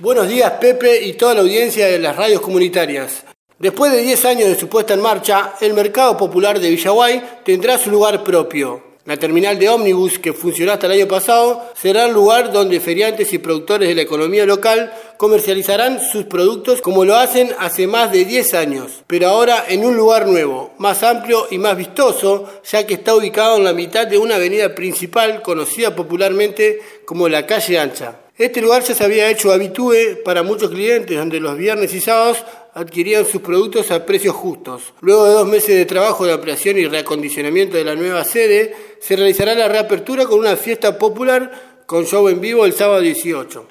Buenos días Pepe y toda la audiencia de las radios comunitarias. Después de 10 años de su puesta en marcha, el Mercado Popular de Villaguay tendrá su lugar propio. La terminal de ómnibus, que funcionó hasta el año pasado, será el lugar donde feriantes y productores de la economía local comercializarán sus productos como lo hacen hace más de 10 años, pero ahora en un lugar nuevo, más amplio y más vistoso, ya que está ubicado en la mitad de una avenida principal conocida popularmente como la calle ancha. Este lugar ya se había hecho habitúe para muchos clientes, donde los viernes y sábados adquirían sus productos a precios justos. Luego de dos meses de trabajo de ampliación y reacondicionamiento de la nueva sede, se realizará la reapertura con una fiesta popular con show en vivo el sábado 18.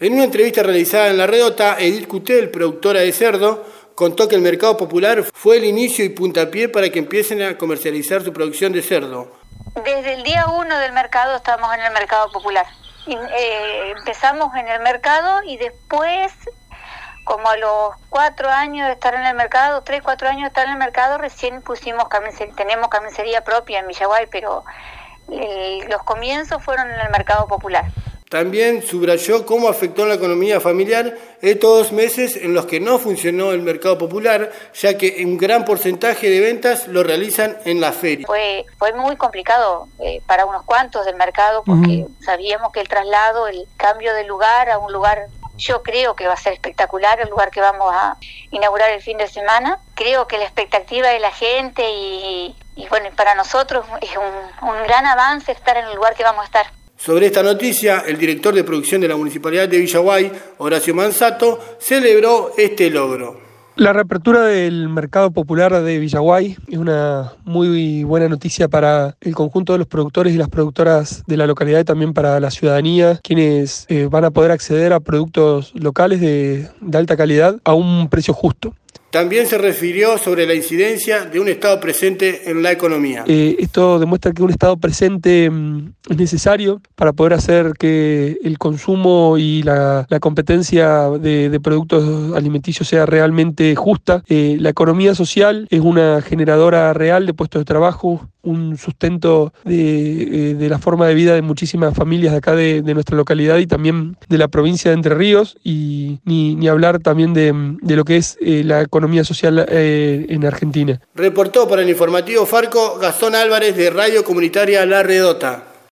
En una entrevista realizada en La Redota, Edith Cutel, productora de cerdo, contó que el mercado popular fue el inicio y puntapié para que empiecen a comercializar su producción de cerdo. Desde el día uno del mercado estamos en el mercado popular. Eh, empezamos en el mercado y después, como a los cuatro años de estar en el mercado, tres, cuatro años de estar en el mercado, recién pusimos tenemos carnicería propia en Villaguay, pero eh, los comienzos fueron en el mercado popular. También subrayó cómo afectó la economía familiar estos dos meses en los que no funcionó el mercado popular, ya que un gran porcentaje de ventas lo realizan en la feria. Fue, fue muy complicado eh, para unos cuantos del mercado porque sabíamos que el traslado, el cambio de lugar a un lugar, yo creo que va a ser espectacular el lugar que vamos a inaugurar el fin de semana. Creo que la expectativa de la gente y, bueno, para nosotros es un, un gran avance estar en el lugar que vamos a estar. Sobre esta noticia, el director de producción de la Municipalidad de Villaguay, Horacio Manzato, celebró este logro. La reapertura del mercado popular de Villaguay es una muy buena noticia para el conjunto de los productores y las productoras de la localidad y también para la ciudadanía, quienes eh, van a poder acceder a productos locales de alta calidad a un precio justo. También se refirió sobre la incidencia de un Estado presente en la economía. Eh, esto demuestra que un Estado presente mm, es necesario para poder hacer que el consumo y la, competencia de, productos alimenticios sea realmente justa. Eh, la economía social es una generadora real de puestos de trabajo, un sustento de, eh, la forma de vida de muchísimas familias de acá de, nuestra localidad y también de la provincia de Entre Ríos y ni, hablar también de, lo que es la economía economía social eh, en Argentina. Reportó para el informativo Farco Gastón Álvarez de Radio Comunitaria La Redota.